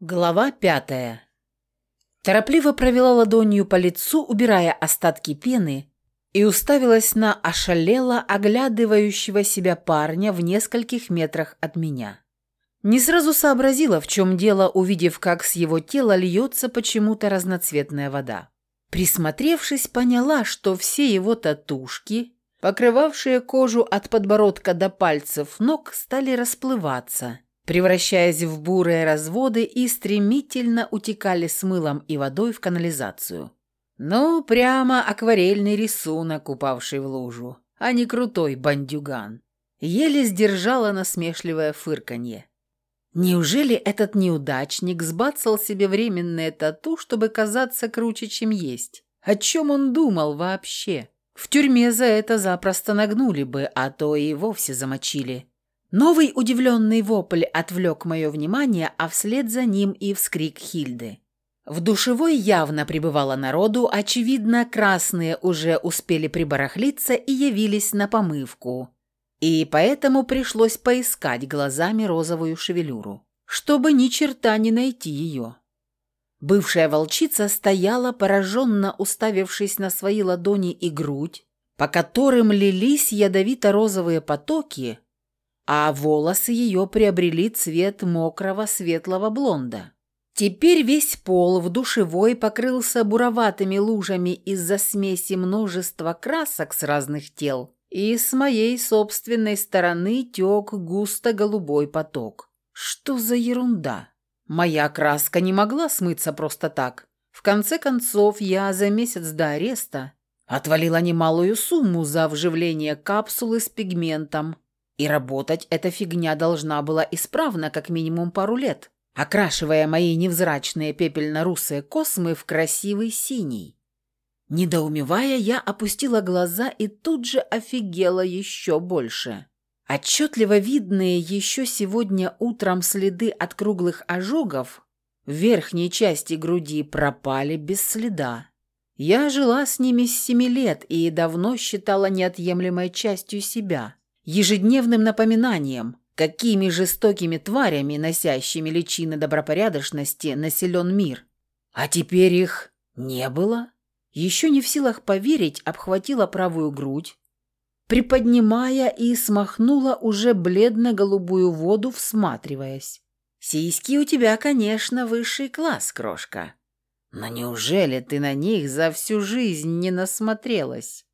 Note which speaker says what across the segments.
Speaker 1: Глава пятая. Торопливо провела ладонью по лицу, убирая остатки пены, и уставилась на ошалело оглядывающего себя парня в нескольких метрах от меня. Не сразу сообразила, в чем дело, увидев, как с его тела льется почему-то разноцветная вода. Присмотревшись, поняла, что все его татушки, покрывавшие кожу от подбородка до пальцев ног, стали расплываться – превращаясь в бурые разводы и стремительно утекали с мылом и водой в канализацию. Ну, прямо акварельный рисунок, упавший в лужу, а не крутой бандюган. Еле сдержала насмешливое фырканье. Неужели этот неудачник сбацал себе временное тату, чтобы казаться круче, чем есть? О чем он думал вообще? В тюрьме за это запросто нагнули бы, а то и вовсе замочили. Новый удивленный вопль отвлек мое внимание, а вслед за ним и вскрик Хильды. В душевой явно пребывало народу, очевидно, красные уже успели прибарахлиться и явились на помывку. И поэтому пришлось поискать глазами розовую шевелюру, чтобы ни черта не найти ее. Бывшая волчица стояла, пораженно уставившись на свои ладони и грудь, по которым лились ядовито-розовые потоки, а волосы ее приобрели цвет мокрого светлого блонда. Теперь весь пол в душевой покрылся буроватыми лужами из-за смеси множества красок с разных тел, и с моей собственной стороны тек густо-голубой поток. Что за ерунда? Моя краска не могла смыться просто так. В конце концов, я за месяц до ареста отвалила немалую сумму за вживление капсулы с пигментом и работать эта фигня должна была исправно как минимум пару лет, окрашивая мои невзрачные пепельно-русые космы в красивый синий. Недоумевая, я опустила глаза и тут же офигела еще больше. Отчетливо видные еще сегодня утром следы от круглых ожогов в верхней части груди пропали без следа. Я жила с ними с семи лет и давно считала неотъемлемой частью себя ежедневным напоминанием, какими жестокими тварями, носящими личины добропорядочности, населен мир. А теперь их не было. Еще не в силах поверить, обхватила правую грудь, приподнимая и смахнула уже бледно-голубую воду, всматриваясь. «Сиськи у тебя, конечно, высший класс, крошка. Но неужели ты на них за всю жизнь не насмотрелась?»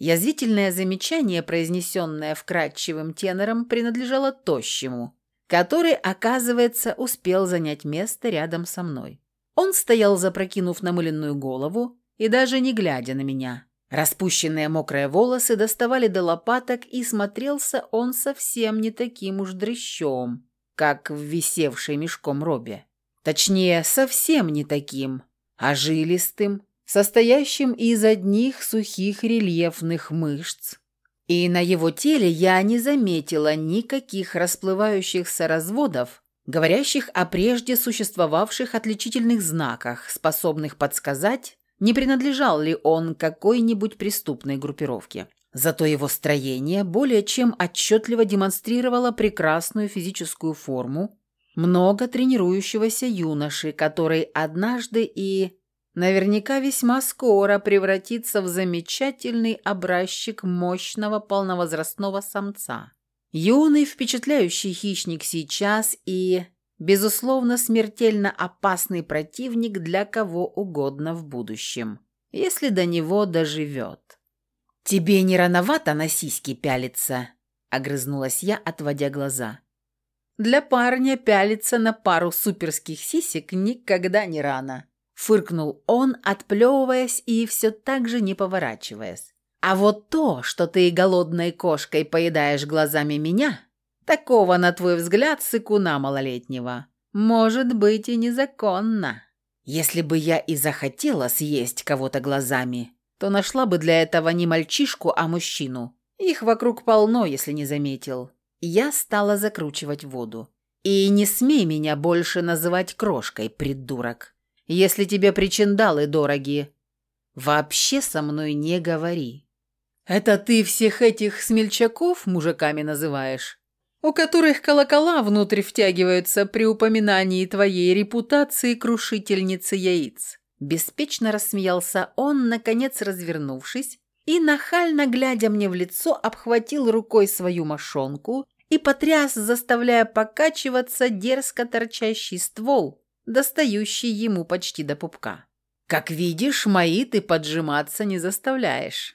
Speaker 1: Язвительное замечание, произнесенное вкрадчивым тенором, принадлежало тощему, который, оказывается, успел занять место рядом со мной. Он стоял, запрокинув намыленную голову и даже не глядя на меня. Распущенные мокрые волосы доставали до лопаток, и смотрелся он совсем не таким уж дрыщом, как в висевшей мешком робе. Точнее, совсем не таким, а жилистым, состоящим из одних сухих рельефных мышц. И на его теле я не заметила никаких расплывающихся разводов, говорящих о прежде существовавших отличительных знаках, способных подсказать, не принадлежал ли он какой-нибудь преступной группировке. Зато его строение более чем отчетливо демонстрировало прекрасную физическую форму много тренирующегося юноши, который однажды и наверняка весьма скоро превратится в замечательный образчик мощного полновозрастного самца. Юный впечатляющий хищник сейчас и, безусловно, смертельно опасный противник для кого угодно в будущем, если до него доживет. «Тебе не рановато на сиськи пялиться?» – огрызнулась я, отводя глаза. «Для парня пялиться на пару суперских сисек никогда не рано», Фыркнул он, отплевываясь и все так же не поворачиваясь. «А вот то, что ты голодной кошкой поедаешь глазами меня, такого, на твой взгляд, сыкуна малолетнего, может быть и незаконно. Если бы я и захотела съесть кого-то глазами, то нашла бы для этого не мальчишку, а мужчину. Их вокруг полно, если не заметил. Я стала закручивать воду. И не смей меня больше называть крошкой, придурок если тебе причиндалы дороги. Вообще со мной не говори. Это ты всех этих смельчаков мужиками называешь? у которых колокола внутрь втягиваются при упоминании твоей репутации крушительницы яиц. Беспечно рассмеялся он, наконец развернувшись, и, нахально глядя мне в лицо, обхватил рукой свою мошонку и потряс, заставляя покачиваться дерзко торчащий ствол, достающий ему почти до пупка. «Как видишь, мои ты поджиматься не заставляешь».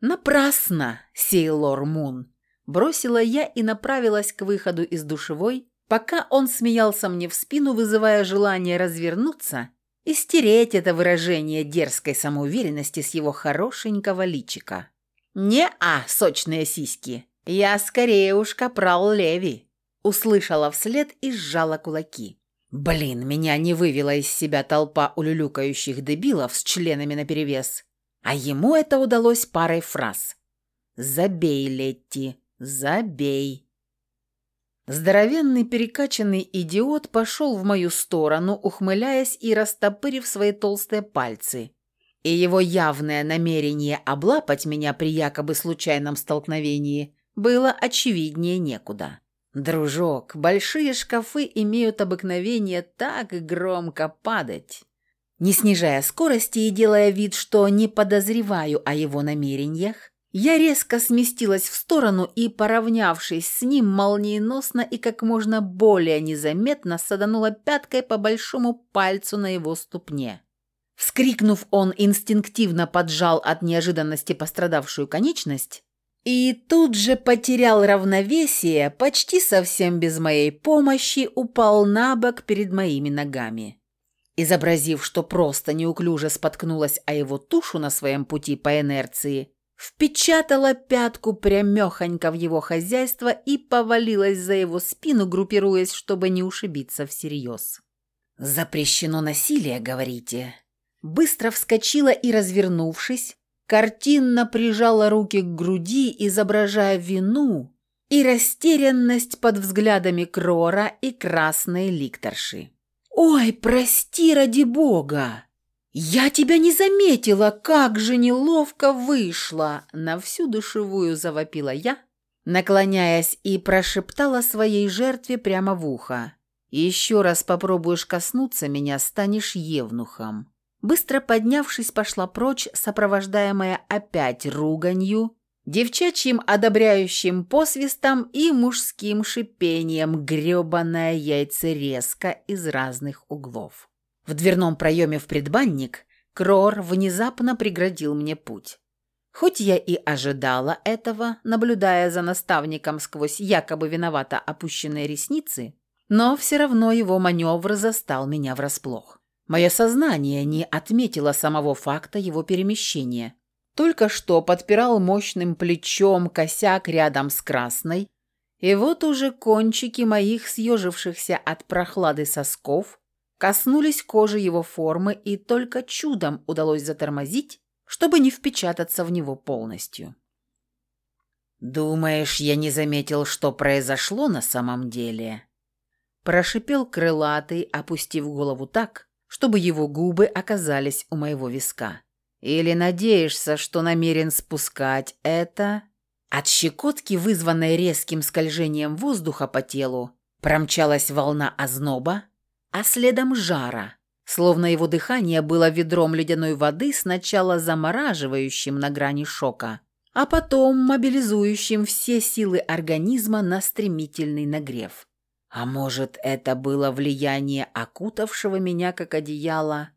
Speaker 1: «Напрасно, Сейлор Мун!» Бросила я и направилась к выходу из душевой, пока он смеялся мне в спину, вызывая желание развернуться и стереть это выражение дерзкой самоуверенности с его хорошенького личика. «Не-а, сочные сиськи! Я скорее уж капрал Леви!» Услышала вслед и сжала кулаки. Блин, меня не вывела из себя толпа улюлюкающих дебилов с членами наперевес. А ему это удалось парой фраз. «Забей, Летти, забей». Здоровенный перекачанный идиот пошел в мою сторону, ухмыляясь и растопырив свои толстые пальцы. И его явное намерение облапать меня при якобы случайном столкновении было очевиднее некуда. «Дружок, большие шкафы имеют обыкновение так громко падать». Не снижая скорости и делая вид, что не подозреваю о его намерениях, я резко сместилась в сторону и, поравнявшись с ним, молниеносно и как можно более незаметно саданула пяткой по большому пальцу на его ступне. Вскрикнув, он инстинктивно поджал от неожиданности пострадавшую конечность и тут же потерял равновесие, почти совсем без моей помощи упал на бок перед моими ногами. Изобразив, что просто неуклюже споткнулась о его тушу на своем пути по инерции, впечатала пятку прямехонько в его хозяйство и повалилась за его спину, группируясь, чтобы не ушибиться всерьез. «Запрещено насилие, говорите?» Быстро вскочила и, развернувшись, картинно прижала руки к груди, изображая вину и растерянность под взглядами Крора и красной ликторши. «Ой, прости ради бога!» «Я тебя не заметила, как же неловко вышло!» На всю душевую завопила я, наклоняясь и прошептала своей жертве прямо в ухо. «Еще раз попробуешь коснуться меня, станешь евнухом». Быстро поднявшись, пошла прочь, сопровождаемая опять руганью, девчачьим одобряющим посвистом и мужским шипением гребаное яйце резко из разных углов. В дверном проеме в предбанник Крор внезапно преградил мне путь. Хоть я и ожидала этого, наблюдая за наставником сквозь якобы виновато опущенные ресницы, но все равно его маневр застал меня врасплох. Мое сознание не отметило самого факта его перемещения. Только что подпирал мощным плечом косяк рядом с красной, и вот уже кончики моих съежившихся от прохлады сосков коснулись кожи его формы, и только чудом удалось затормозить, чтобы не впечататься в него полностью. «Думаешь, я не заметил, что произошло на самом деле?» Прошипел крылатый, опустив голову так, чтобы его губы оказались у моего виска. «Или надеешься, что намерен спускать это?» От щекотки, вызванной резким скольжением воздуха по телу, промчалась волна озноба, а следом жара, словно его дыхание было ведром ледяной воды, сначала замораживающим на грани шока, а потом мобилизующим все силы организма на стремительный нагрев. А может, это было влияние окутавшего меня как одеяло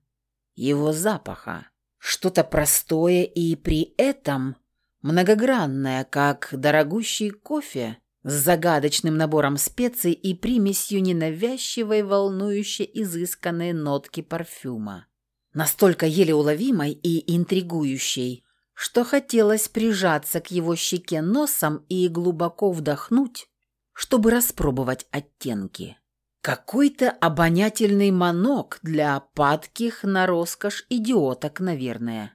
Speaker 1: его запаха? Что-то простое и при этом многогранное, как дорогущий кофе с загадочным набором специй и примесью ненавязчивой, волнующей, изысканной нотки парфюма. Настолько еле уловимой и интригующей, что хотелось прижаться к его щеке носом и глубоко вдохнуть, чтобы распробовать оттенки. Какой-то обонятельный манок для падких на роскошь идиоток, наверное.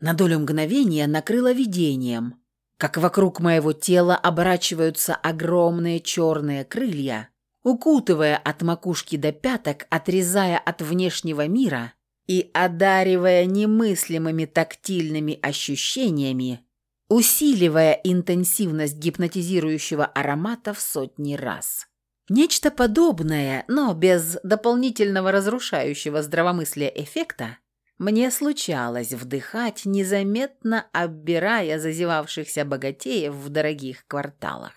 Speaker 1: На долю мгновения накрыло видением – как вокруг моего тела оборачиваются огромные черные крылья, укутывая от макушки до пяток, отрезая от внешнего мира – и, одаривая немыслимыми тактильными ощущениями, усиливая интенсивность гипнотизирующего аромата в сотни раз. Нечто подобное, но без дополнительного разрушающего здравомыслия эффекта, мне случалось вдыхать, незаметно оббирая зазевавшихся богатеев в дорогих кварталах.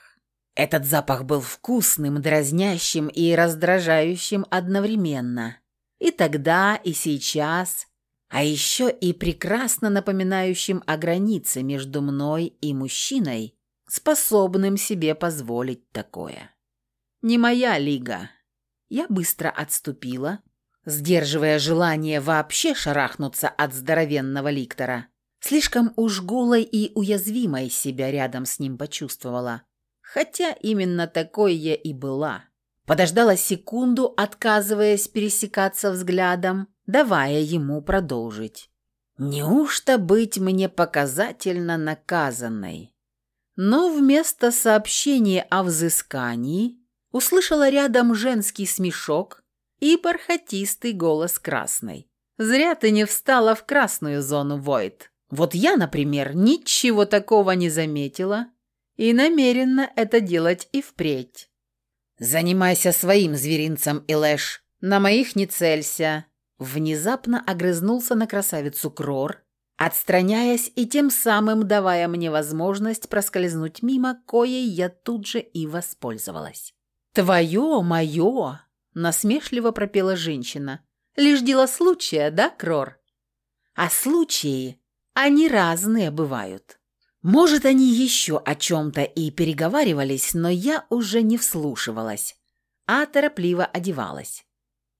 Speaker 1: Этот запах был вкусным, дразнящим и раздражающим одновременно. И тогда, и сейчас, а еще и прекрасно напоминающим о границе между мной и мужчиной, способным себе позволить такое. Не моя лига. Я быстро отступила, сдерживая желание вообще шарахнуться от здоровенного ликтора. Слишком уж голой и уязвимой себя рядом с ним почувствовала. Хотя именно такой я и была. Подождала секунду, отказываясь пересекаться взглядом, давая ему продолжить. Неужто быть мне показательно наказанной? Но вместо сообщения о взыскании услышала рядом женский смешок и бархатистый голос красной. «Зря ты не встала в красную зону, Войт. Вот я, например, ничего такого не заметила и намерена это делать и впредь». «Занимайся своим зверинцем, Илэш. На моих не целься». Внезапно огрызнулся на красавицу Крор, отстраняясь и тем самым давая мне возможность проскользнуть мимо, коей я тут же и воспользовалась. «Твое, мое!» – насмешливо пропела женщина. «Лишь дело случая, да, Крор?» «А случаи, они разные бывают. Может, они еще о чем-то и переговаривались, но я уже не вслушивалась, а торопливо одевалась.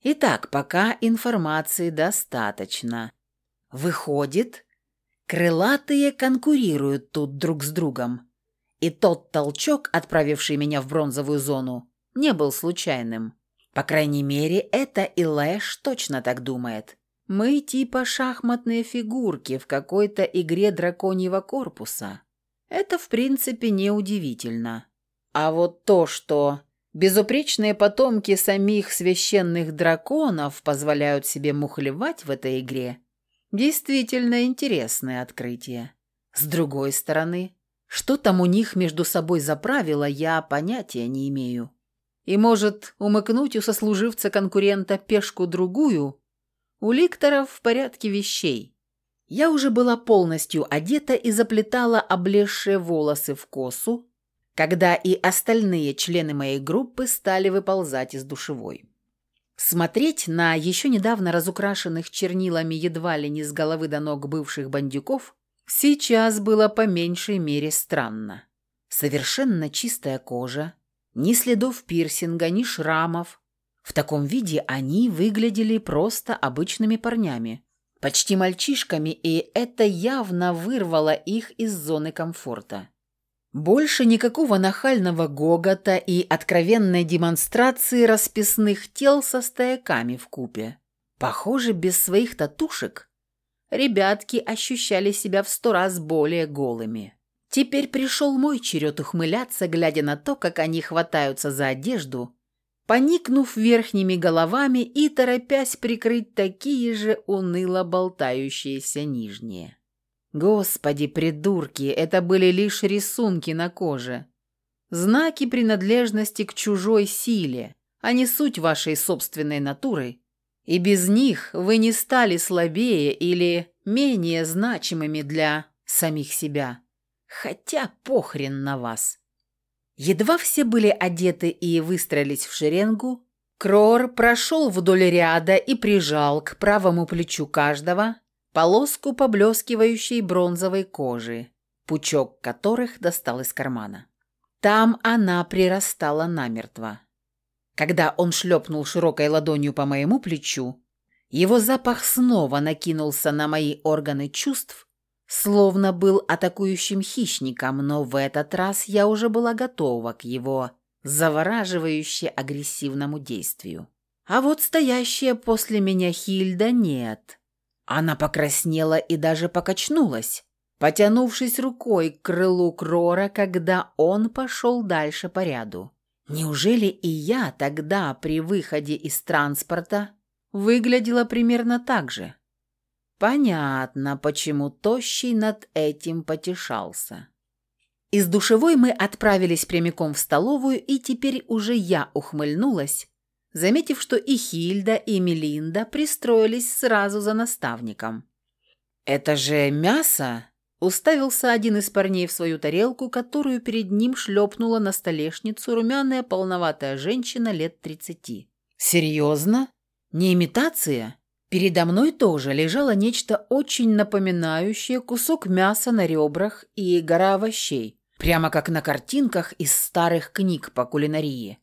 Speaker 1: Итак, пока информации достаточно. Выходит, крылатые конкурируют тут друг с другом. И тот толчок, отправивший меня в бронзовую зону, не был случайным. По крайней мере, это и Лэш точно так думает. Мы типа шахматные фигурки в какой-то игре драконьего корпуса. Это, в принципе, неудивительно. А вот то, что безупречные потомки самих священных драконов позволяют себе мухлевать в этой игре, действительно интересное открытие. С другой стороны, что там у них между собой за правила, я понятия не имею и может умыкнуть у сослуживца конкурента пешку-другую, у ликторов в порядке вещей. Я уже была полностью одета и заплетала облезшие волосы в косу, когда и остальные члены моей группы стали выползать из душевой. Смотреть на еще недавно разукрашенных чернилами едва ли не с головы до ног бывших бандюков сейчас было по меньшей мере странно. Совершенно чистая кожа, ни следов пирсинга, ни шрамов. В таком виде они выглядели просто обычными парнями, почти мальчишками, и это явно вырвало их из зоны комфорта. Больше никакого нахального гогота и откровенной демонстрации расписных тел со стояками в купе. Похоже, без своих татушек ребятки ощущали себя в сто раз более голыми. Теперь пришел мой черед ухмыляться, глядя на то, как они хватаются за одежду, поникнув верхними головами и торопясь прикрыть такие же уныло болтающиеся нижние. Господи, придурки, это были лишь рисунки на коже. Знаки принадлежности к чужой силе, а не суть вашей собственной натуры. И без них вы не стали слабее или менее значимыми для самих себя. Хотя похрен на вас. Едва все были одеты и выстроились в шеренгу, Крор прошел вдоль ряда и прижал к правому плечу каждого полоску поблескивающей бронзовой кожи, пучок которых достал из кармана. Там она прирастала намертво. Когда он шлепнул широкой ладонью по моему плечу, его запах снова накинулся на мои органы чувств Словно был атакующим хищником, но в этот раз я уже была готова к его завораживающе агрессивному действию. А вот стоящая после меня Хильда нет. Она покраснела и даже покачнулась, потянувшись рукой к крылу Крора, когда он пошел дальше по ряду. Неужели и я тогда при выходе из транспорта выглядела примерно так же? Понятно, почему Тощий над этим потешался. Из душевой мы отправились прямиком в столовую, и теперь уже я ухмыльнулась, заметив, что и Хильда, и Мелинда пристроились сразу за наставником. «Это же мясо!» – уставился один из парней в свою тарелку, которую перед ним шлепнула на столешницу румяная полноватая женщина лет тридцати. «Серьезно? Не имитация?» Передо мной тоже лежало нечто очень напоминающее кусок мяса на ребрах и гора овощей, прямо как на картинках из старых книг по кулинарии.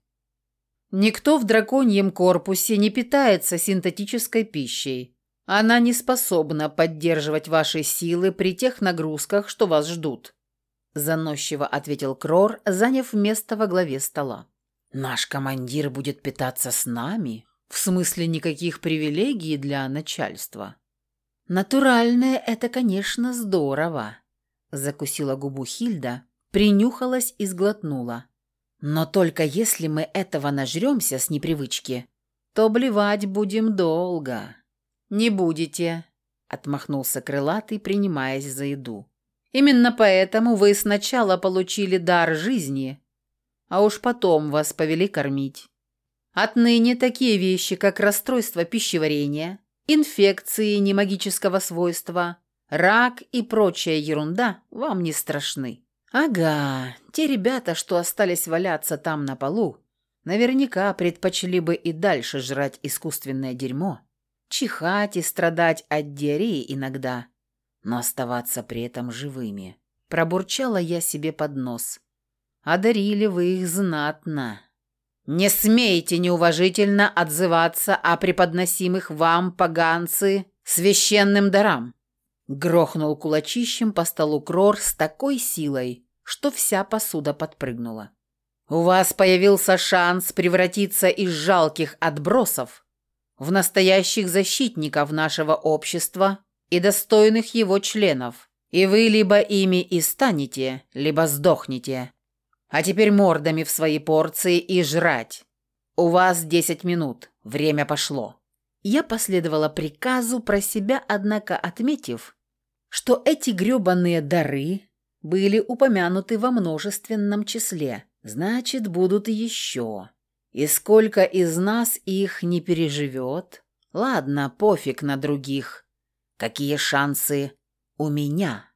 Speaker 1: Никто в драконьем корпусе не питается синтетической пищей. Она не способна поддерживать ваши силы при тех нагрузках, что вас ждут», – заносчиво ответил Крор, заняв место во главе стола. «Наш командир будет питаться с нами? В смысле никаких привилегий для начальства?» «Натуральное – это, конечно, здорово», – закусила губу Хильда, принюхалась и сглотнула. Но только если мы этого нажремся с непривычки, то блевать будем долго. Не будете, отмахнулся крылатый, принимаясь за еду. Именно поэтому вы сначала получили дар жизни, а уж потом вас повели кормить. Отныне такие вещи, как расстройство пищеварения, инфекции немагического свойства, рак и прочая ерунда вам не страшны. Ага, те ребята, что остались валяться там на полу, наверняка предпочли бы и дальше жрать искусственное дерьмо, чихать и страдать от диареи иногда, но оставаться при этом живыми. Пробурчала я себе под нос. Одарили вы их знатно. Не смейте неуважительно отзываться о преподносимых вам, поганцы, священным дарам. Грохнул кулачищем по столу Крор с такой силой, что вся посуда подпрыгнула. «У вас появился шанс превратиться из жалких отбросов в настоящих защитников нашего общества и достойных его членов, и вы либо ими и станете, либо сдохнете. А теперь мордами в свои порции и жрать. У вас десять минут, время пошло». Я последовала приказу про себя, однако отметив, что эти грёбаные дары были упомянуты во множественном числе. Значит, будут еще. И сколько из нас их не переживет? Ладно, пофиг на других. Какие шансы у меня?